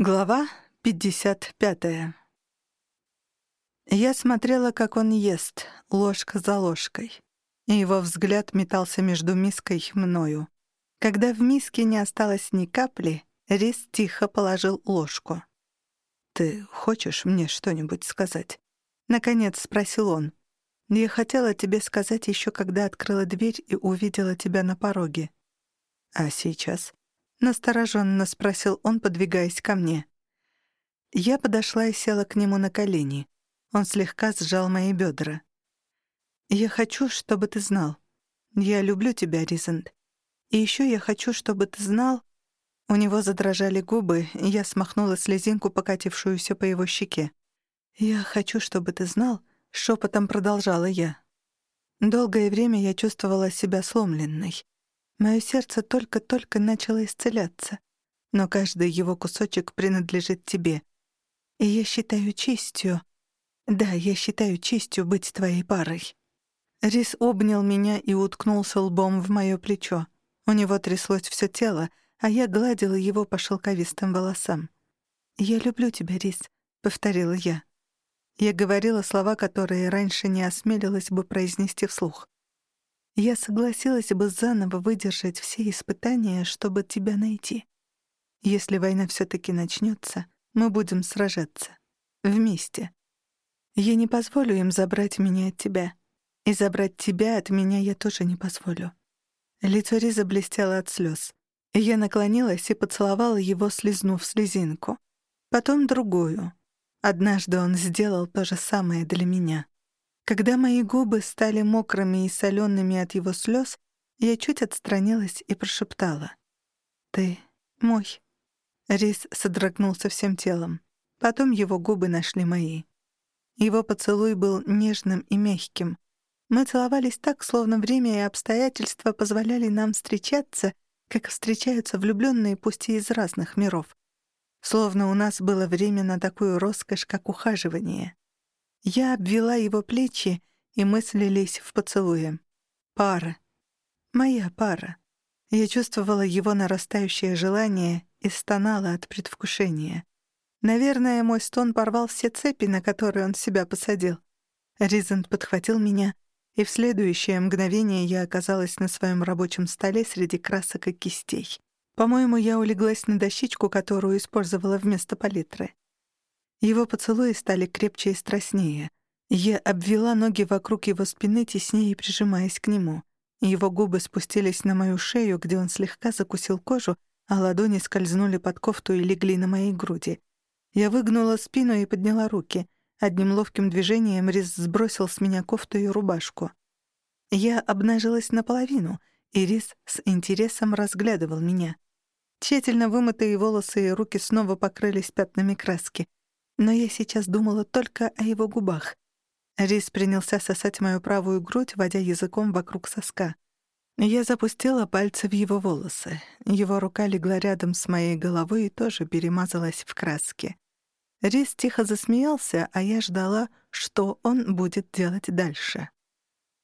Глава 55. Я смотрела, как он ест, ложка за ложкой. И его взгляд метался между миской и мною. Когда в миске не осталось ни капли, Рис тихо положил ложку. «Ты хочешь мне что-нибудь сказать?» Наконец спросил он. «Я хотела тебе сказать еще, когда открыла дверь и увидела тебя на пороге. А сейчас?» Настороженно спросил он, подвигаясь ко мне. Я подошла и села к нему на колени. Он слегка сжал мои бедра. «Я хочу, чтобы ты знал. Я люблю тебя, Ризент. И еще я хочу, чтобы ты знал...» У него задрожали губы, и я смахнула слезинку, покатившуюся по его щеке. «Я хочу, чтобы ты знал...» — шепотом продолжала я. Долгое время я чувствовала себя сломленной. Мое сердце только-только начало исцеляться, но каждый его кусочек принадлежит тебе. И я считаю честью... Да, я считаю честью быть твоей парой». Рис обнял меня и уткнулся лбом в моё плечо. У него тряслось всё тело, а я гладила его по шелковистым волосам. «Я люблю тебя, Рис», — повторила я. Я говорила слова, которые раньше не осмелилась бы произнести вслух. Я согласилась бы заново выдержать все испытания, чтобы тебя найти. Если война все-таки начнется, мы будем сражаться. Вместе. Я не позволю им забрать меня от тебя. И забрать тебя от меня я тоже не позволю. Лицо Риза блестело от слез. Я наклонилась и поцеловала его, слезнув слезинку. Потом другую. Однажды он сделал то же самое для меня. Когда мои губы стали мокрыми и солеными от его слез, я чуть отстранилась и прошептала. «Ты мой». Рис содрогнулся всем телом. Потом его губы нашли мои. Его поцелуй был нежным и мягким. Мы целовались так, словно время и обстоятельства позволяли нам встречаться, как встречаются влюбленные, пусть и из разных миров. Словно у нас было время на такую роскошь, как ухаживание. Я обвела его плечи, и мы слились в поцелуе. Пара. Моя пара. Я чувствовала его нарастающее желание и стонала от предвкушения. Наверное, мой стон порвал все цепи, на которые он себя посадил. Ризент подхватил меня, и в следующее мгновение я оказалась на своем рабочем столе среди красок и кистей. По-моему, я улеглась на дощечку, которую использовала вместо палитры. Его поцелуи стали крепче и страстнее. Я обвела ноги вокруг его спины, теснее прижимаясь к нему. Его губы спустились на мою шею, где он слегка закусил кожу, а ладони скользнули под кофту и легли на моей груди. Я выгнула спину и подняла руки. Одним ловким движением Риз сбросил с меня кофту и рубашку. Я обнажилась наполовину, и Риз с интересом разглядывал меня. Тщательно вымытые волосы и руки снова покрылись пятнами краски но я сейчас думала только о его губах. Рис принялся сосать мою правую грудь, водя языком вокруг соска. Я запустила пальцы в его волосы. Его рука легла рядом с моей головой и тоже перемазалась в краске. Рис тихо засмеялся, а я ждала, что он будет делать дальше.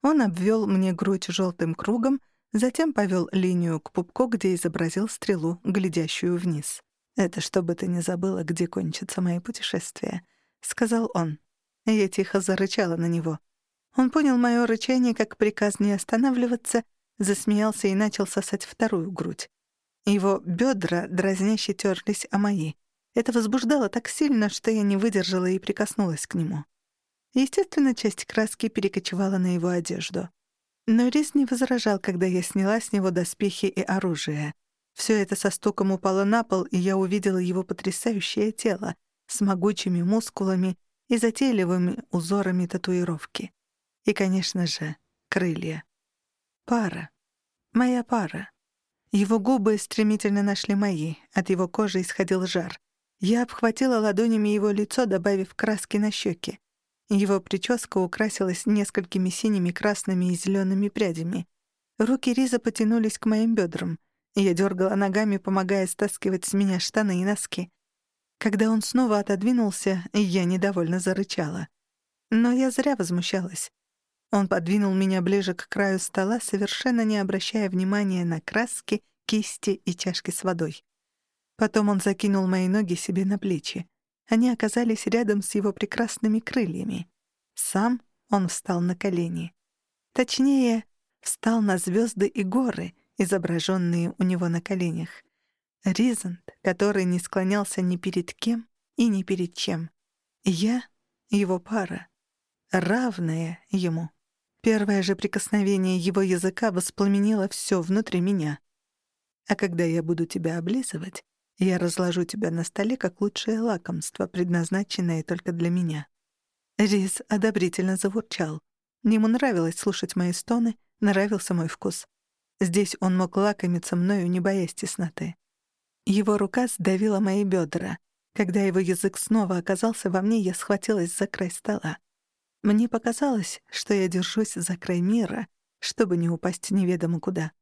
Он обвел мне грудь желтым кругом, затем повел линию к пупку, где изобразил стрелу, глядящую вниз. «Это чтобы ты не забыла, где кончатся мои путешествия», — сказал он. Я тихо зарычала на него. Он понял моё рычание как приказ не останавливаться, засмеялся и начал сосать вторую грудь. Его бедра дразняще терлись о мои. Это возбуждало так сильно, что я не выдержала и прикоснулась к нему. Естественно, часть краски перекочевала на его одежду. Но Рис не возражал, когда я сняла с него доспехи и оружие. Все это со стуком упало на пол, и я увидела его потрясающее тело с могучими мускулами и затейливыми узорами татуировки. И, конечно же, крылья. Пара. Моя пара. Его губы стремительно нашли мои, от его кожи исходил жар. Я обхватила ладонями его лицо, добавив краски на щеки. Его прическа украсилась несколькими синими, красными и зелеными прядями. Руки Риза потянулись к моим бедрам. Я дергала ногами, помогая стаскивать с меня штаны и носки. Когда он снова отодвинулся, я недовольно зарычала. Но я зря возмущалась. Он подвинул меня ближе к краю стола, совершенно не обращая внимания на краски, кисти и чашки с водой. Потом он закинул мои ноги себе на плечи. Они оказались рядом с его прекрасными крыльями. Сам он встал на колени. Точнее, встал на звезды и горы, изображенные у него на коленях. Ризант, который не склонялся ни перед кем и ни перед чем. Я — его пара, равная ему. Первое же прикосновение его языка воспламенило все внутри меня. А когда я буду тебя облизывать, я разложу тебя на столе как лучшее лакомство, предназначенное только для меня». Рис одобрительно заворчал. Ему нравилось слушать мои стоны, нравился мой вкус. Здесь он мог лакомиться мною, не боясь тесноты. Его рука сдавила мои бедра. Когда его язык снова оказался во мне, я схватилась за край стола. Мне показалось, что я держусь за край мира, чтобы не упасть неведомо куда.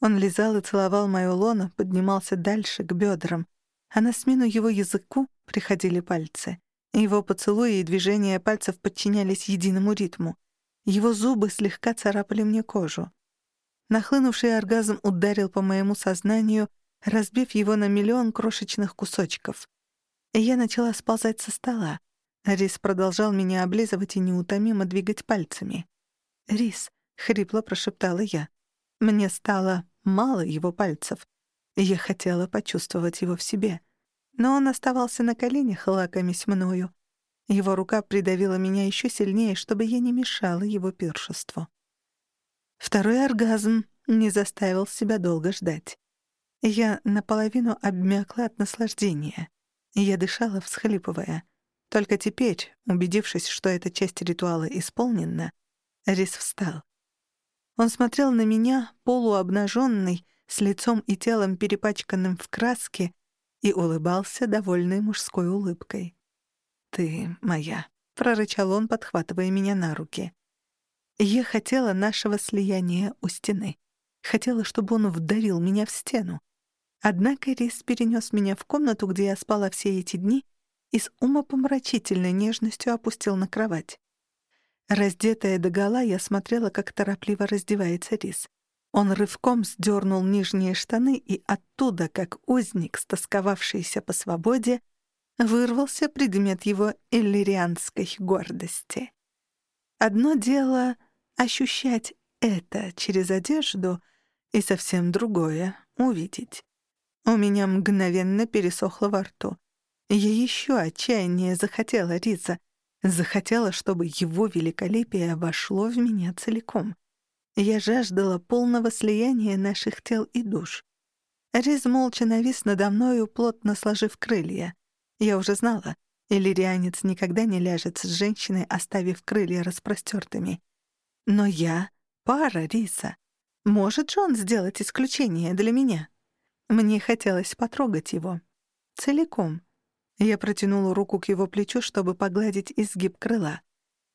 Он лизал и целовал мою лоно, поднимался дальше, к бедрам, а на смену его языку приходили пальцы. Его поцелуи и движения пальцев подчинялись единому ритму. Его зубы слегка царапали мне кожу. Нахлынувший оргазм ударил по моему сознанию, разбив его на миллион крошечных кусочков. Я начала сползать со стола. Рис продолжал меня облизывать и неутомимо двигать пальцами. «Рис», — хрипло прошептала я. Мне стало мало его пальцев. Я хотела почувствовать его в себе. Но он оставался на коленях, лакомясь мною. Его рука придавила меня еще сильнее, чтобы я не мешала его пиршеству. Второй оргазм не заставил себя долго ждать. Я наполовину обмякла от наслаждения. Я дышала, всхлипывая. Только теперь, убедившись, что эта часть ритуала исполнена, Рис встал. Он смотрел на меня, полуобнаженный, с лицом и телом перепачканным в краске, и улыбался довольной мужской улыбкой. «Ты моя», — прорычал он, подхватывая меня на руки. Я хотела нашего слияния у стены. Хотела, чтобы он вдавил меня в стену. Однако Рис перенес меня в комнату, где я спала все эти дни, и с умопомрачительной нежностью опустил на кровать. Раздетая догола, я смотрела, как торопливо раздевается Рис. Он рывком сдернул нижние штаны, и оттуда, как узник, стосковавшийся по свободе, вырвался предмет его иллирианской гордости. Одно дело — ощущать это через одежду, и совсем другое — увидеть. У меня мгновенно пересохло во рту. Я еще отчаяннее захотела Риза, Захотела, чтобы его великолепие вошло в меня целиком. Я жаждала полного слияния наших тел и душ. Риз молча навис надо мною, плотно сложив крылья. Я уже знала, иллирианец никогда не ляжет с женщиной, оставив крылья распростертыми. Но я — пара Риса. Может же он сделать исключение для меня? Мне хотелось потрогать его. Целиком. Я протянула руку к его плечу, чтобы погладить изгиб крыла.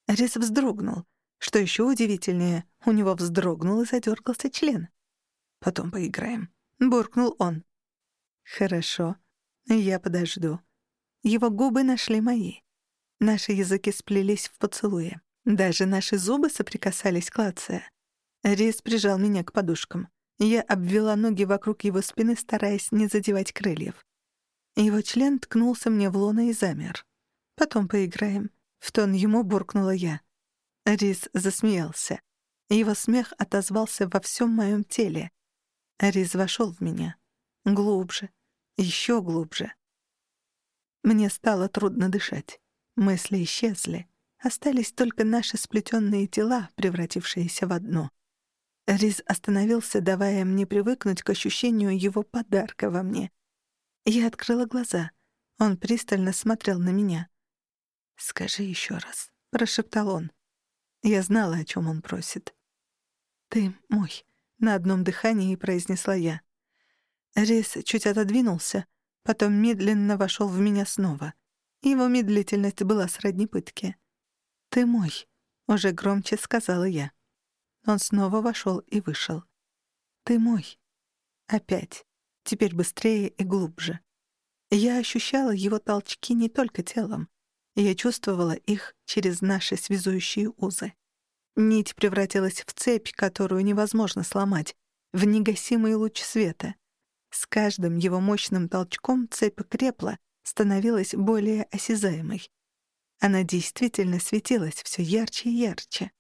Рис вздрогнул. Что еще удивительнее, у него вздрогнул и задергался член. «Потом поиграем», — буркнул он. «Хорошо. Я подожду». Его губы нашли мои. Наши языки сплелись в поцелуе. Даже наши зубы соприкасались, клацая. Рис прижал меня к подушкам. Я обвела ноги вокруг его спины, стараясь не задевать крыльев. Его член ткнулся мне в лоно и замер. «Потом поиграем», — в тон ему буркнула я. Рис засмеялся. Его смех отозвался во всем моем теле. Рис вошел в меня. Глубже. Еще глубже. Мне стало трудно дышать. Мысли исчезли. Остались только наши сплетенные тела, превратившиеся в одно. Риз остановился, давая мне привыкнуть к ощущению его подарка во мне. Я открыла глаза. Он пристально смотрел на меня. «Скажи еще раз», — прошептал он. Я знала, о чем он просит. «Ты мой», — на одном дыхании произнесла я. Рейс чуть отодвинулся, потом медленно вошел в меня снова. Его медлительность была сродни пытке. «Ты мой», — уже громче сказала я. Он снова вошел и вышел. «Ты мой». Опять теперь быстрее и глубже. Я ощущала его толчки не только телом. Я чувствовала их через наши связующие узы. Нить превратилась в цепь, которую невозможно сломать, в негасимый луч света. С каждым его мощным толчком цепь крепла, становилась более осязаемой. Она действительно светилась все ярче и ярче.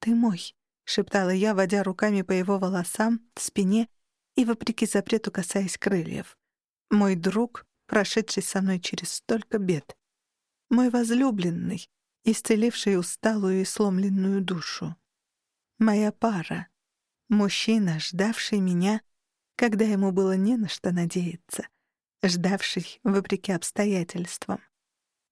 «Ты мой», — шептала я, водя руками по его волосам, спине и, вопреки запрету, касаясь крыльев. «Мой друг, прошедший со мной через столько бед. Мой возлюбленный, исцеливший усталую и сломленную душу. Моя пара. Мужчина, ждавший меня, когда ему было не на что надеяться, ждавший вопреки обстоятельствам.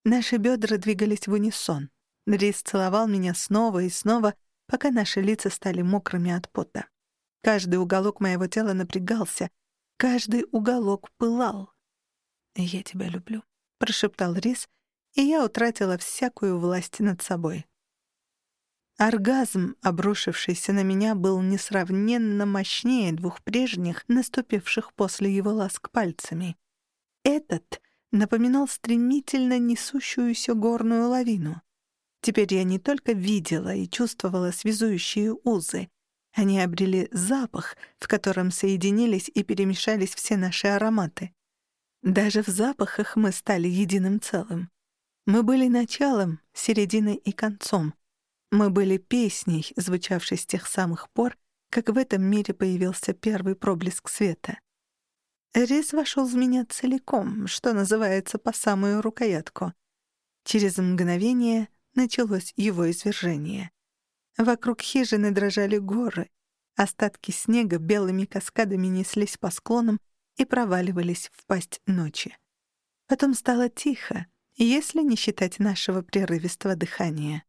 Наши бедра двигались в унисон. Рис целовал меня снова и снова, пока наши лица стали мокрыми от пота. Каждый уголок моего тела напрягался, каждый уголок пылал. «Я тебя люблю», — прошептал Рис, и я утратила всякую власть над собой. Оргазм, обрушившийся на меня, был несравненно мощнее двух прежних, наступивших после его ласк пальцами. Этот напоминал стремительно несущуюся горную лавину. Теперь я не только видела и чувствовала связующие узы. Они обрели запах, в котором соединились и перемешались все наши ароматы. Даже в запахах мы стали единым целым. Мы были началом, серединой и концом. Мы были песней, звучавшей с тех самых пор, как в этом мире появился первый проблеск света. Рис вошел в меня целиком, что называется, по самую рукоятку. Через мгновение началось его извержение. Вокруг хижины дрожали горы. Остатки снега белыми каскадами неслись по склонам и проваливались в пасть ночи. Потом стало тихо, если не считать нашего прерывистого дыхания.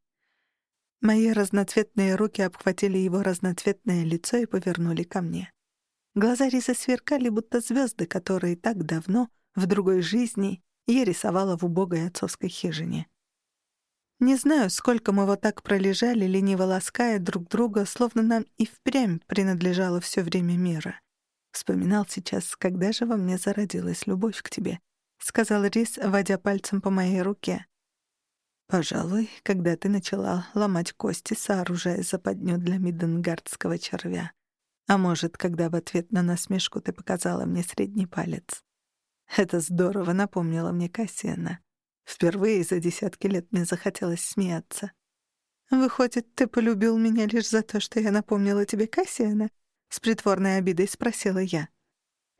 Мои разноцветные руки обхватили его разноцветное лицо и повернули ко мне. Глаза Рисы сверкали, будто звезды, которые так давно, в другой жизни, я рисовала в убогой отцовской хижине. Не знаю, сколько мы вот так пролежали, лениво лаская друг друга, словно нам и впрямь принадлежало все время мира. Вспоминал сейчас, когда же во мне зародилась любовь к тебе, — сказал Рис, водя пальцем по моей руке. Пожалуй, когда ты начала ломать кости, сооружая западню для миденгардского червя. А может, когда в ответ на насмешку ты показала мне средний палец. Это здорово напомнило мне Кассиана. Впервые за десятки лет мне захотелось смеяться. «Выходит, ты полюбил меня лишь за то, что я напомнила тебе Кассиана?» — с притворной обидой спросила я.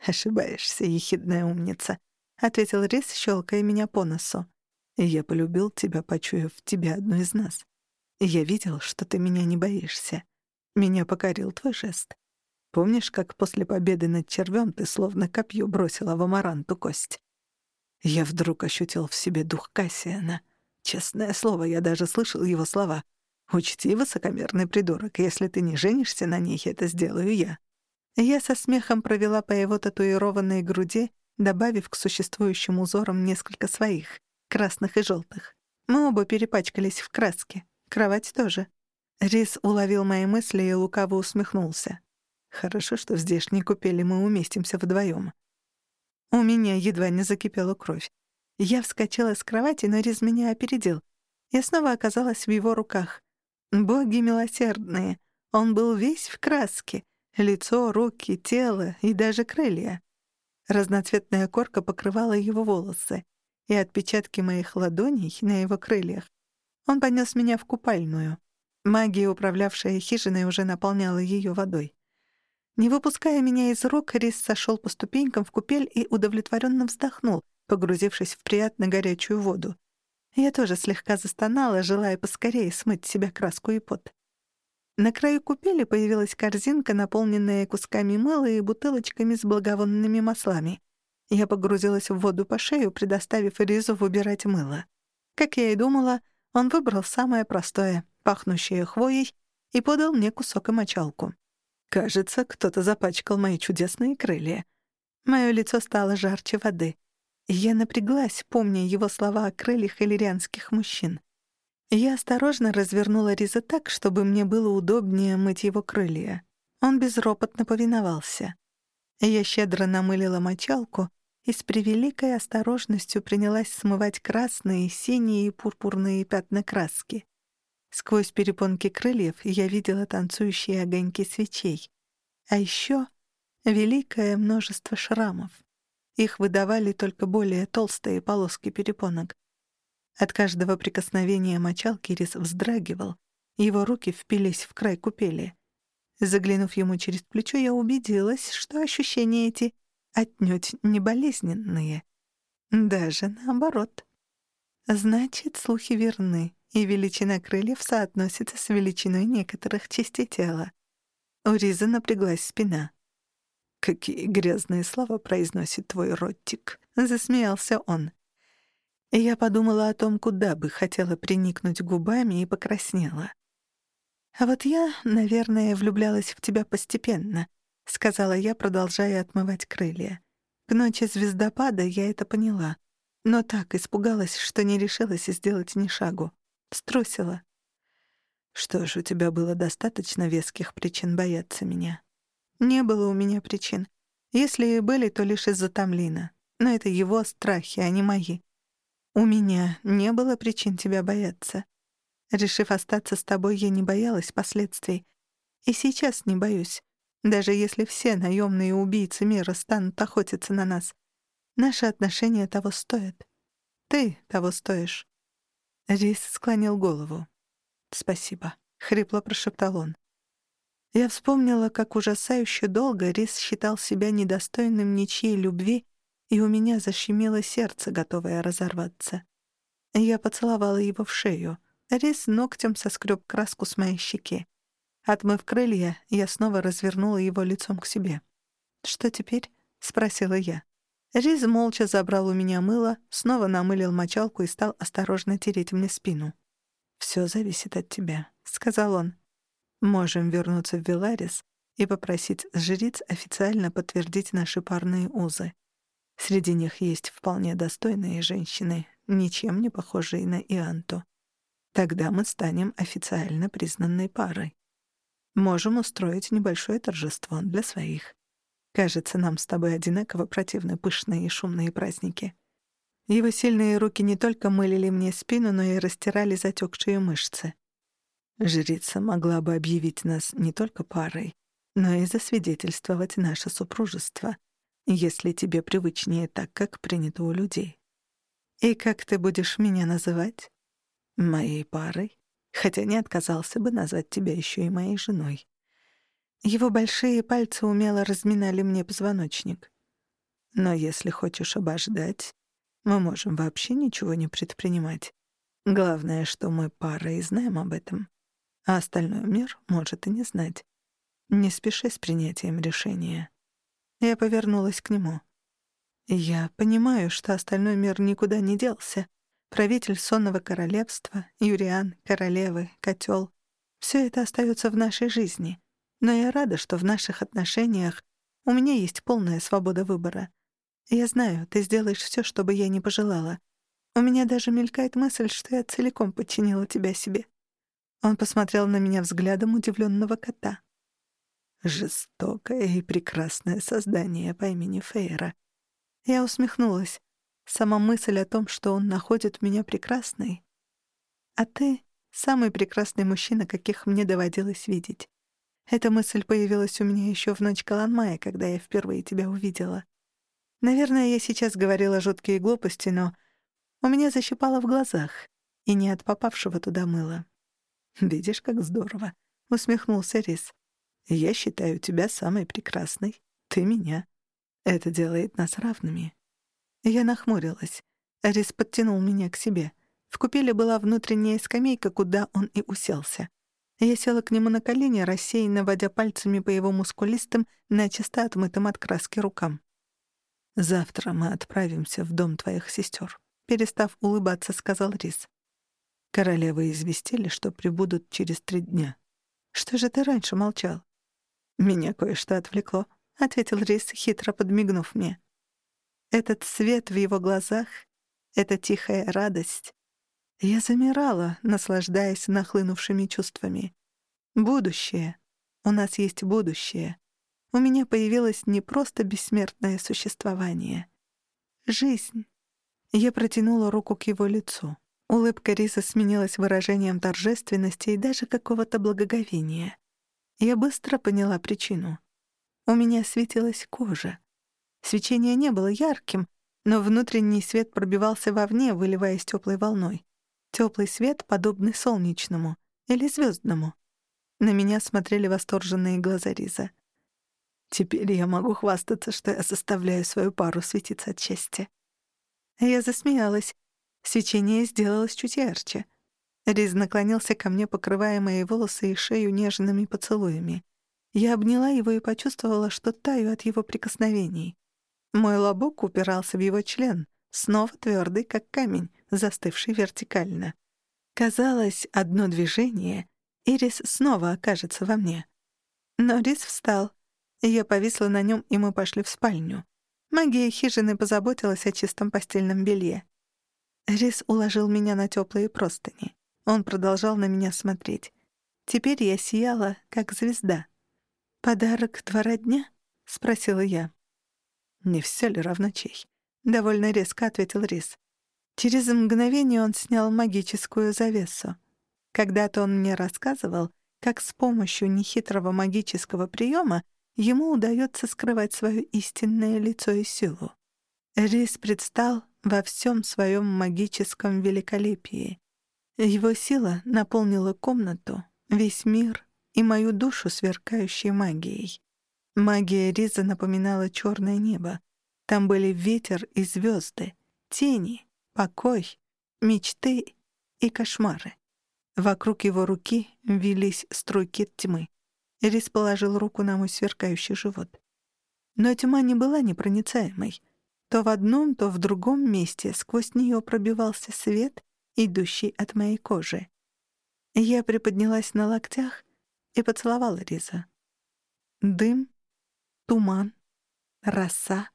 «Ошибаешься, ехидная умница», — ответил Рис, щелкая меня по носу. Я полюбил тебя, почуяв в тебе одну из нас. Я видел, что ты меня не боишься. Меня покорил твой жест. Помнишь, как после победы над червем ты словно копье бросила в амаранту кость? Я вдруг ощутил в себе дух Кассиана. Честное слово, я даже слышал его слова. «Учти, высокомерный придурок, если ты не женишься на ней, это сделаю я». Я со смехом провела по его татуированной груди, добавив к существующим узорам несколько своих — красных и желтых. Мы оба перепачкались в краске. Кровать тоже. Рис уловил мои мысли и лукаво усмехнулся. Хорошо, что в здешней купели мы уместимся вдвоем. У меня едва не закипела кровь. Я вскочила с кровати, но Риз меня опередил. Я снова оказалась в его руках. Боги милосердные. Он был весь в краске. Лицо, руки, тело и даже крылья. Разноцветная корка покрывала его волосы и отпечатки моих ладоней на его крыльях. Он понес меня в купальную. Магия, управлявшая хижиной, уже наполняла ее водой. Не выпуская меня из рук, Рис сошел по ступенькам в купель и удовлетворенно вздохнул, погрузившись в приятно горячую воду. Я тоже слегка застонала, желая поскорее смыть себя краску и пот. На краю купели появилась корзинка, наполненная кусками мыла и бутылочками с благовонными маслами. Я погрузилась в воду по шею, предоставив Ризу выбирать мыло. Как я и думала, он выбрал самое простое, пахнущее хвоей, и подал мне кусок и мочалку. Кажется, кто-то запачкал мои чудесные крылья. Моё лицо стало жарче воды. Я напряглась, помня его слова о крыльях иллирианских мужчин. Я осторожно развернула Риза так, чтобы мне было удобнее мыть его крылья. Он безропотно повиновался. Я щедро намылила мочалку — и с превеликой осторожностью принялась смывать красные, синие и пурпурные пятна краски. Сквозь перепонки крыльев я видела танцующие огоньки свечей. А еще великое множество шрамов. Их выдавали только более толстые полоски перепонок. От каждого прикосновения мочалки Рис вздрагивал, его руки впились в край купели. Заглянув ему через плечо, я убедилась, что ощущения эти отнюдь не болезненные. Даже наоборот. Значит, слухи верны, и величина крыльев соотносится с величиной некоторых частей тела. У Риза напряглась спина. «Какие грязные слова произносит твой ротик», — засмеялся он. И я подумала о том, куда бы хотела приникнуть губами и покраснела. «А вот я, наверное, влюблялась в тебя постепенно», — сказала я, продолжая отмывать крылья. К ночи звездопада я это поняла, но так испугалась, что не решилась сделать ни шагу. Струсила. «Что ж, у тебя было достаточно веских причин бояться меня». «Не было у меня причин. Если и были, то лишь из-за Тамлина. Но это его страхи, а не мои. У меня не было причин тебя бояться. Решив остаться с тобой, я не боялась последствий. И сейчас не боюсь. Даже если все наемные убийцы мира станут охотиться на нас. Наши отношения того стоят. Ты того стоишь. Рис склонил голову. «Спасибо», — хрипло прошептал он. Я вспомнила, как ужасающе долго Рис считал себя недостойным ничьей любви, и у меня защемило сердце, готовое разорваться. Я поцеловала его в шею. Рис ногтем соскреб краску с моей щеки. Отмыв крылья, я снова развернула его лицом к себе. «Что теперь?» — спросила я. Рис молча забрал у меня мыло, снова намылил мочалку и стал осторожно тереть мне спину. «Всё зависит от тебя», — сказал он. «Можем вернуться в Веларис и попросить жриц официально подтвердить наши парные узы. Среди них есть вполне достойные женщины, ничем не похожие на Ианту. Тогда мы станем официально признанной парой. Можем устроить небольшое торжество для своих. Кажется, нам с тобой одинаково противны пышные и шумные праздники. Его сильные руки не только мылили мне спину, но и растирали затекшие мышцы. Жрица могла бы объявить нас не только парой, но и засвидетельствовать наше супружество, если тебе привычнее так, как принято у людей. И как ты будешь меня называть? Моей парой, хотя не отказался бы назвать тебя еще и моей женой. Его большие пальцы умело разминали мне позвоночник. Но если хочешь обождать, мы можем вообще ничего не предпринимать. Главное, что мы пара и знаем об этом, а остальной мир может и не знать. Не спеши с принятием решения. Я повернулась к нему. Я понимаю, что остальной мир никуда не делся. Правитель сонного королевства, Юриан, королевы, котел — все это остается в нашей жизни. Но я рада, что в наших отношениях у меня есть полная свобода выбора. Я знаю, ты сделаешь все, чтобы я не пожелала. У меня даже мелькает мысль, что я целиком подчинила тебя себе. Он посмотрел на меня взглядом удивленного кота. Жестокое и прекрасное создание по имени Фейра. Я усмехнулась. Сама мысль о том, что он находит меня прекрасной. А ты — самый прекрасный мужчина, каких мне доводилось видеть. Эта мысль появилась у меня еще в ночь Каланмая, когда я впервые тебя увидела. Наверное, я сейчас говорила жуткие глупости, но у меня защипало в глазах, и не от попавшего туда мыла. «Видишь, как здорово», — усмехнулся Рис. «Я считаю тебя самой прекрасной. Ты меня. Это делает нас равными». Я нахмурилась. Рис подтянул меня к себе. В купеле была внутренняя скамейка, куда он и уселся. Я села к нему на колени, рассеянно водя пальцами по его мускулистым, начисто отмытым от краски рукам. «Завтра мы отправимся в дом твоих сестер», — перестав улыбаться, сказал Рис. Королевы известили, что прибудут через три дня. «Что же ты раньше молчал?» «Меня кое-что отвлекло», — ответил Рис, хитро подмигнув мне. Этот свет в его глазах, эта тихая радость, я замирала, наслаждаясь нахлынувшими чувствами. Будущее. У нас есть будущее. У меня появилось не просто бессмертное существование. Жизнь. Я протянула руку к его лицу. Улыбка Риса сменилась выражением торжественности и даже какого-то благоговения. Я быстро поняла причину. У меня светилась кожа. Свечение не было ярким, но внутренний свет пробивался вовне, выливаясь теплой волной. Теплый свет, подобный солнечному или звездному. На меня смотрели восторженные глаза Риза. Теперь я могу хвастаться, что я заставляю свою пару светиться от счастья. Я засмеялась. Свечение сделалось чуть ярче. Риз наклонился ко мне, покрывая мои волосы и шею нежными поцелуями. Я обняла его и почувствовала, что таю от его прикосновений. Мой лобок упирался в его член, снова твердый, как камень, застывший вертикально. Казалось, одно движение, и Рис снова окажется во мне. Но Рис встал. Я повисла на нем, и мы пошли в спальню. Магия хижины позаботилась о чистом постельном белье. Рис уложил меня на теплые простыни. Он продолжал на меня смотреть. Теперь я сияла, как звезда. «Подарок двора дня?» — спросила я. «Не все ли равно чей?» — довольно резко ответил Рис. Через мгновение он снял магическую завесу. Когда-то он мне рассказывал, как с помощью нехитрого магического приема ему удается скрывать свое истинное лицо и силу. Рис предстал во всем своем магическом великолепии. Его сила наполнила комнату, весь мир и мою душу, сверкающей магией. Магия Риза напоминала черное небо. Там были ветер и звезды, тени, покой, мечты и кошмары. Вокруг его руки вились струйки тьмы. Рис положил руку на мой сверкающий живот. Но тьма не была непроницаемой. То в одном, то в другом месте сквозь нее пробивался свет, идущий от моей кожи. Я приподнялась на локтях и поцеловала Риза. Дым туман, роса.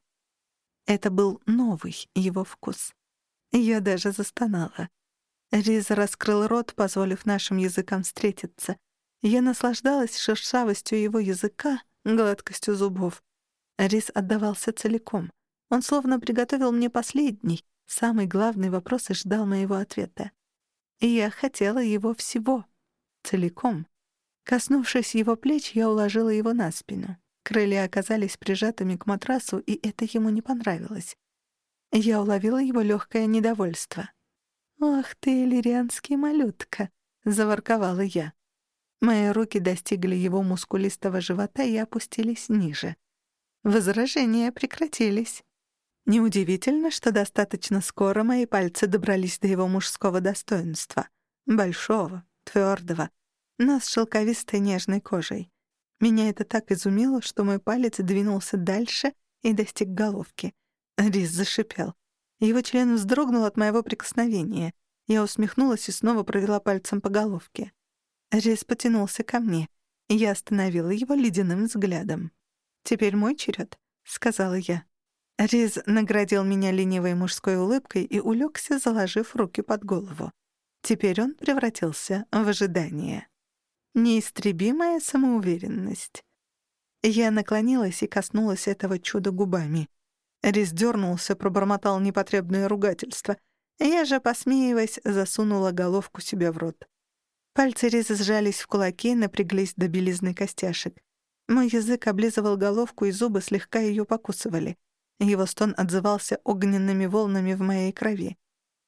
Это был новый его вкус. Я даже застонала. Риз раскрыл рот, позволив нашим языкам встретиться. Я наслаждалась шершавостью его языка, гладкостью зубов. Риз отдавался целиком. Он словно приготовил мне последний, самый главный вопрос и ждал моего ответа. И я хотела его всего, целиком. Коснувшись его плеч, я уложила его на спину. Крылья оказались прижатыми к матрасу, и это ему не понравилось. Я уловила его легкое недовольство. «Ах ты, лирианский малютка!» — заворковала я. Мои руки достигли его мускулистого живота и опустились ниже. Возражения прекратились. Неудивительно, что достаточно скоро мои пальцы добрались до его мужского достоинства. Большого, твердого, но с шелковистой нежной кожей. Меня это так изумило, что мой палец двинулся дальше и достиг головки. Рис зашипел. Его член вздрогнул от моего прикосновения. Я усмехнулась и снова провела пальцем по головке. Рис потянулся ко мне. Я остановила его ледяным взглядом. «Теперь мой черед», — сказала я. Риз наградил меня ленивой мужской улыбкой и улегся, заложив руки под голову. Теперь он превратился в ожидание. Неистребимая самоуверенность. Я наклонилась и коснулась этого чуда губами. Рис дернулся, пробормотал непотребное ругательство. Я же, посмеиваясь, засунула головку себе в рот. Пальцы Риза сжались в кулаки, напряглись до белизны костяшек. Мой язык облизывал головку, и зубы слегка ее покусывали. Его стон отзывался огненными волнами в моей крови.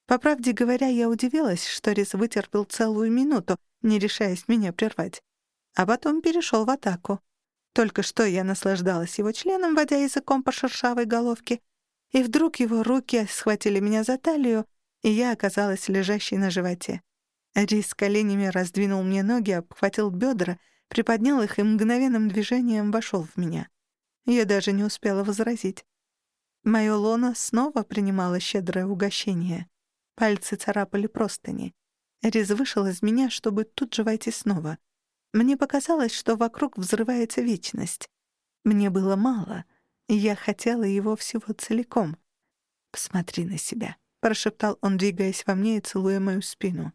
По правде говоря, я удивилась, что Рис вытерпел целую минуту, не решаясь меня прервать. А потом перешел в атаку. Только что я наслаждалась его членом, водя языком по шершавой головке, и вдруг его руки схватили меня за талию, и я оказалась лежащей на животе. Рис коленями раздвинул мне ноги, обхватил бедра, приподнял их и мгновенным движением вошел в меня. Я даже не успела возразить. Моё лоно снова принимало щедрое угощение. Пальцы царапали простыни. Риз вышел из меня, чтобы тут же войти снова. Мне показалось, что вокруг взрывается вечность. Мне было мало, и я хотела его всего целиком. «Посмотри на себя», — прошептал он, двигаясь во мне и целуя мою спину.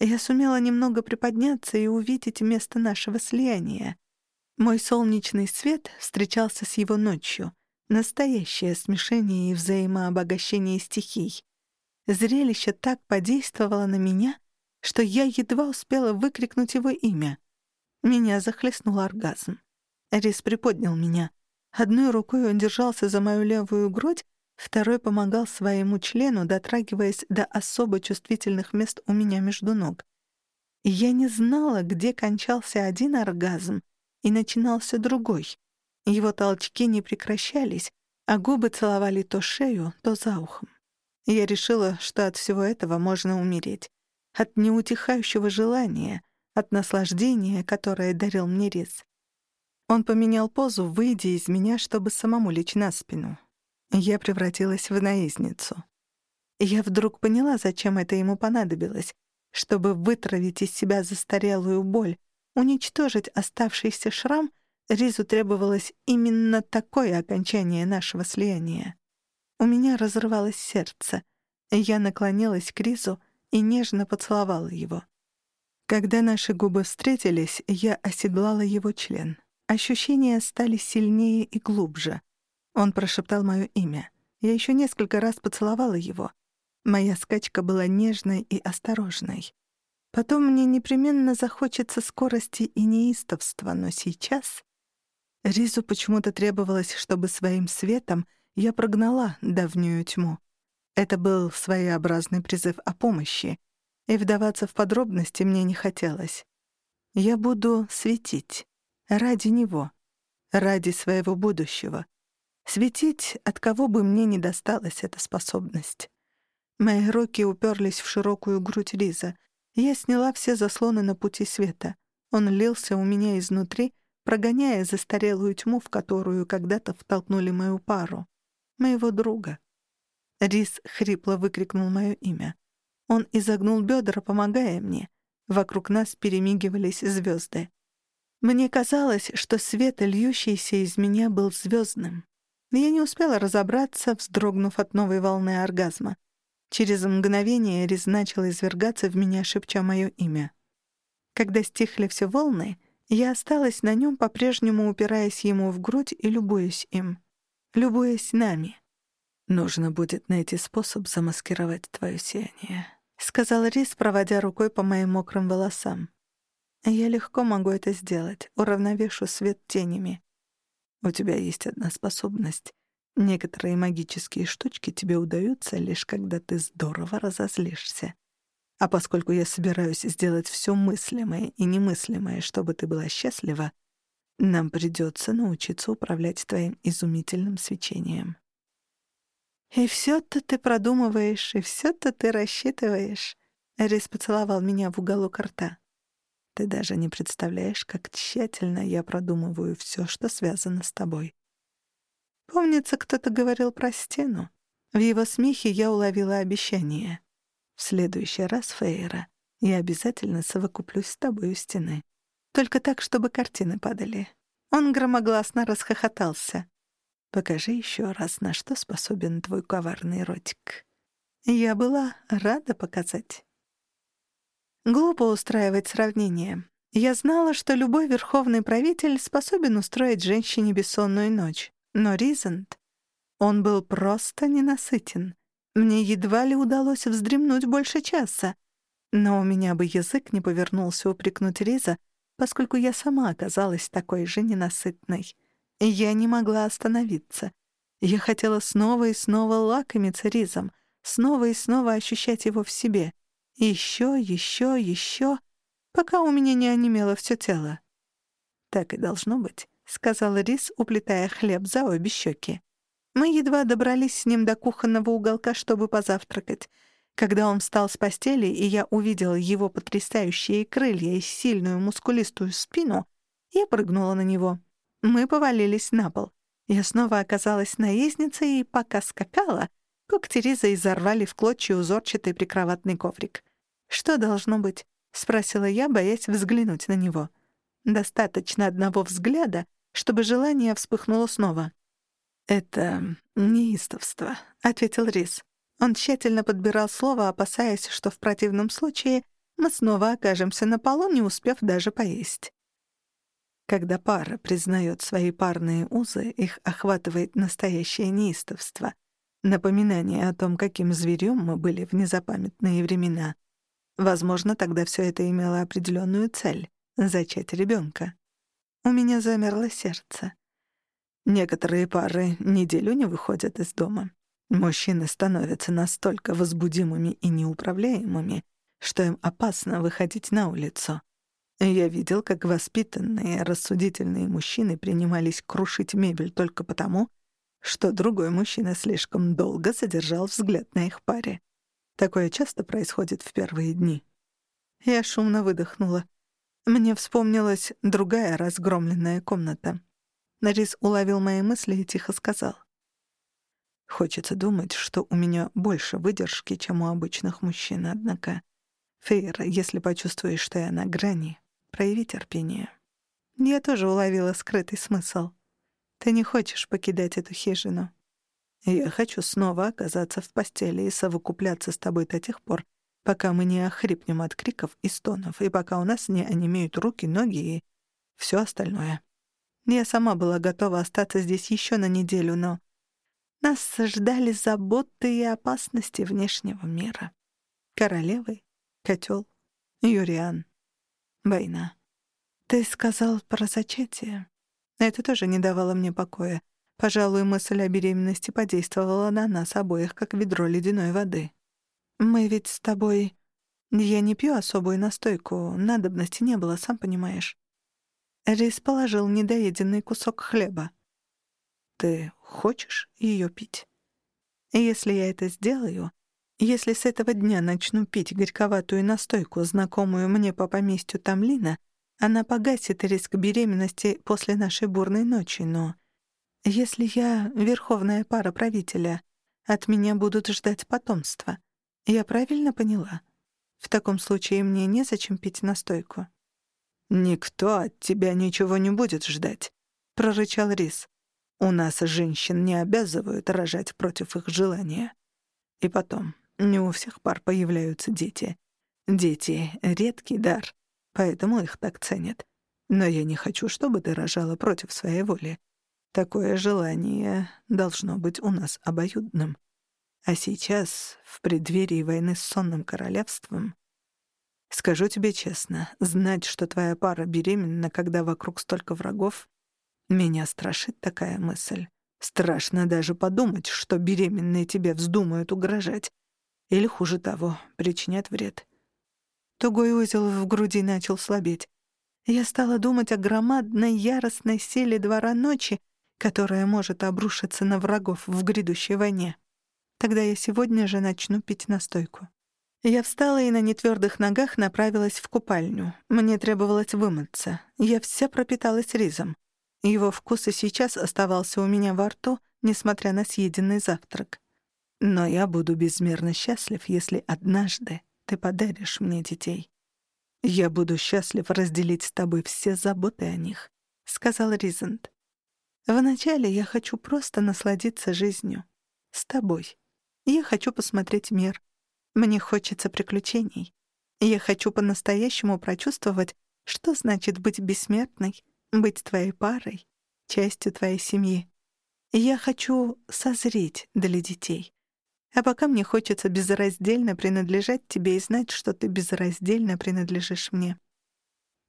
Я сумела немного приподняться и увидеть место нашего слияния. Мой солнечный свет встречался с его ночью. Настоящее смешение и взаимообогащение стихий. Зрелище так подействовало на меня, что я едва успела выкрикнуть его имя. Меня захлестнул оргазм. Рис приподнял меня. Одной рукой он держался за мою левую грудь, второй помогал своему члену, дотрагиваясь до особо чувствительных мест у меня между ног. Я не знала, где кончался один оргазм и начинался другой. Его толчки не прекращались, а губы целовали то шею, то за ухом. Я решила, что от всего этого можно умереть. От неутихающего желания, от наслаждения, которое дарил мне Рез. Он поменял позу, выйдя из меня, чтобы самому лечь на спину. Я превратилась в наездницу. Я вдруг поняла, зачем это ему понадобилось, чтобы вытравить из себя застарелую боль, уничтожить оставшийся шрам, Ризу требовалось именно такое окончание нашего слияния. У меня разрывалось сердце. Я наклонилась к Ризу и нежно поцеловала его. Когда наши губы встретились, я оседлала его член. Ощущения стали сильнее и глубже. Он прошептал моё имя. Я ещё несколько раз поцеловала его. Моя скачка была нежной и осторожной. Потом мне непременно захочется скорости и неистовства, но сейчас... Ризу почему-то требовалось, чтобы своим светом я прогнала давнюю тьму. Это был своеобразный призыв о помощи, и вдаваться в подробности мне не хотелось. Я буду светить. Ради него. Ради своего будущего. Светить, от кого бы мне не досталась эта способность. Мои руки уперлись в широкую грудь Лиза. Я сняла все заслоны на пути света. Он лился у меня изнутри, прогоняя застарелую тьму, в которую когда-то втолкнули мою пару. Моего друга. Рис хрипло выкрикнул мое имя. Он изогнул бедра, помогая мне. Вокруг нас перемигивались звезды. Мне казалось, что свет, льющийся из меня, был звездным. Я не успела разобраться, вздрогнув от новой волны оргазма. Через мгновение Риз начал извергаться в меня, шепча мое имя. Когда стихли все волны, я осталась на нем, по-прежнему упираясь ему в грудь и любуясь им. Любуясь нами. «Нужно будет найти способ замаскировать твое сияние», — сказал Рис, проводя рукой по моим мокрым волосам. «Я легко могу это сделать, уравновешу свет тенями. У тебя есть одна способность Некоторые магические штучки тебе удаются лишь когда ты здорово разозлишься. А поскольку я собираюсь сделать все мыслимое и немыслимое, чтобы ты была счастлива, нам придется научиться управлять твоим изумительным свечением. «И все-то ты продумываешь, и все-то ты рассчитываешь», — Рис поцеловал меня в уголок рта. «Ты даже не представляешь, как тщательно я продумываю все, что связано с тобой. Помнится, кто-то говорил про стену. В его смехе я уловила обещание. В следующий раз, Фейра, я обязательно совокуплюсь с тобой у стены. Только так, чтобы картины падали. Он громогласно расхохотался. Покажи еще раз, на что способен твой коварный ротик. Я была рада показать. Глупо устраивать сравнение. Я знала, что любой верховный правитель способен устроить женщине бессонную ночь. Но Ризент... Он был просто ненасытен. Мне едва ли удалось вздремнуть больше часа. Но у меня бы язык не повернулся упрекнуть Риза, поскольку я сама оказалась такой же ненасытной. И я не могла остановиться. Я хотела снова и снова лакомиться Ризом, снова и снова ощущать его в себе. Еще, еще, еще, пока у меня не онемело все тело. Так и должно быть. — сказал Рис, уплетая хлеб за обе щеки. Мы едва добрались с ним до кухонного уголка, чтобы позавтракать. Когда он встал с постели, и я увидела его потрясающие крылья и сильную мускулистую спину, я прыгнула на него. Мы повалились на пол. Я снова оказалась наездницей, и пока скакала, когти Риза изорвали в клочья узорчатый прикроватный коврик. «Что должно быть?» — спросила я, боясь взглянуть на него. Достаточно одного взгляда, чтобы желание вспыхнуло снова. «Это неистовство», — ответил Рис. Он тщательно подбирал слово, опасаясь, что в противном случае мы снова окажемся на полу, не успев даже поесть. Когда пара признает свои парные узы, их охватывает настоящее неистовство, напоминание о том, каким зверем мы были в незапамятные времена. Возможно, тогда все это имело определенную цель — зачать ребенка. У меня замерло сердце. Некоторые пары неделю не выходят из дома. Мужчины становятся настолько возбудимыми и неуправляемыми, что им опасно выходить на улицу. Я видел, как воспитанные, рассудительные мужчины принимались крушить мебель только потому, что другой мужчина слишком долго содержал взгляд на их паре. Такое часто происходит в первые дни. Я шумно выдохнула. Мне вспомнилась другая разгромленная комната. Нарис уловил мои мысли и тихо сказал. Хочется думать, что у меня больше выдержки, чем у обычных мужчин, однако... Фейр, если почувствуешь, что я на грани, прояви терпение. Я тоже уловила скрытый смысл. Ты не хочешь покидать эту хижину. Я хочу снова оказаться в постели и совокупляться с тобой до тех пор, пока мы не охрипнем от криков и стонов, и пока у нас не онемеют руки, ноги и все остальное. Я сама была готова остаться здесь еще на неделю, но нас ждали заботы и опасности внешнего мира. Королевы, котел, Юриан, война. Ты сказал про зачатие. Это тоже не давало мне покоя. Пожалуй, мысль о беременности подействовала на нас обоих, как ведро ледяной воды. Мы ведь с тобой... Я не пью особую настойку, надобности не было, сам понимаешь. Рис положил недоеденный кусок хлеба. Ты хочешь ее пить? Если я это сделаю, если с этого дня начну пить горьковатую настойку, знакомую мне по поместью Тамлина, она погасит риск беременности после нашей бурной ночи, но... Если я верховная пара правителя, от меня будут ждать потомства. Я правильно поняла? В таком случае мне незачем пить настойку. «Никто от тебя ничего не будет ждать», — прорычал Рис. У нас женщин не обязывают рожать против их желания. И потом, не у всех пар появляются дети. Дети — редкий дар, поэтому их так ценят. Но я не хочу, чтобы ты рожала против своей воли. Такое желание должно быть у нас обоюдным. А сейчас, в преддверии войны с сонным королевством, скажу тебе честно, знать, что твоя пара беременна, когда вокруг столько врагов, меня страшит такая мысль. Страшно даже подумать, что беременные тебе вздумают угрожать. Или, хуже того, причинят вред. Тугой узел в груди начал слабеть. Я стала думать о громадной яростной силе двора ночи, которая может обрушиться на врагов в грядущей войне. Тогда я сегодня же начну пить настойку. Я встала и на нетвёрдых ногах направилась в купальню. Мне требовалось вымыться. Я вся пропиталась ризом. Его вкус и сейчас оставался у меня во рту, несмотря на съеденный завтрак. Но я буду безмерно счастлив, если однажды ты подаришь мне детей. Я буду счастлив разделить с тобой все заботы о них, — сказал Ризент. Вначале я хочу просто насладиться жизнью. С тобой. Я хочу посмотреть мир. Мне хочется приключений. Я хочу по-настоящему прочувствовать, что значит быть бессмертной, быть твоей парой, частью твоей семьи. Я хочу созреть для детей. А пока мне хочется безраздельно принадлежать тебе и знать, что ты безраздельно принадлежишь мне.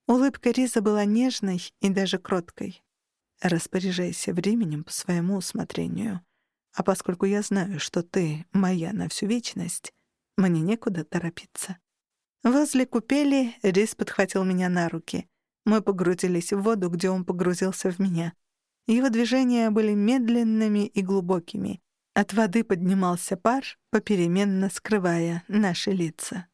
Улыбка Риза была нежной и даже кроткой. Распоряжайся временем по своему усмотрению. А поскольку я знаю, что ты моя на всю вечность, мне некуда торопиться. Возле купели Риз подхватил меня на руки. Мы погрузились в воду, где он погрузился в меня. Его движения были медленными и глубокими. От воды поднимался пар, попеременно скрывая наши лица.